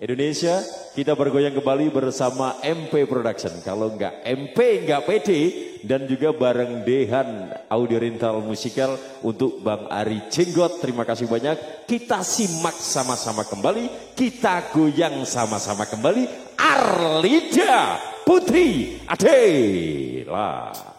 Indonesia, kita bergoyang kembali bersama MP Production. Kalau enggak MP, enggak PD. Dan juga bareng Dehan Audio Rental Musikal untuk Bang Ari Jenggot. Terima kasih banyak. Kita simak sama-sama kembali. Kita goyang sama-sama kembali. Arlida Putri Adela.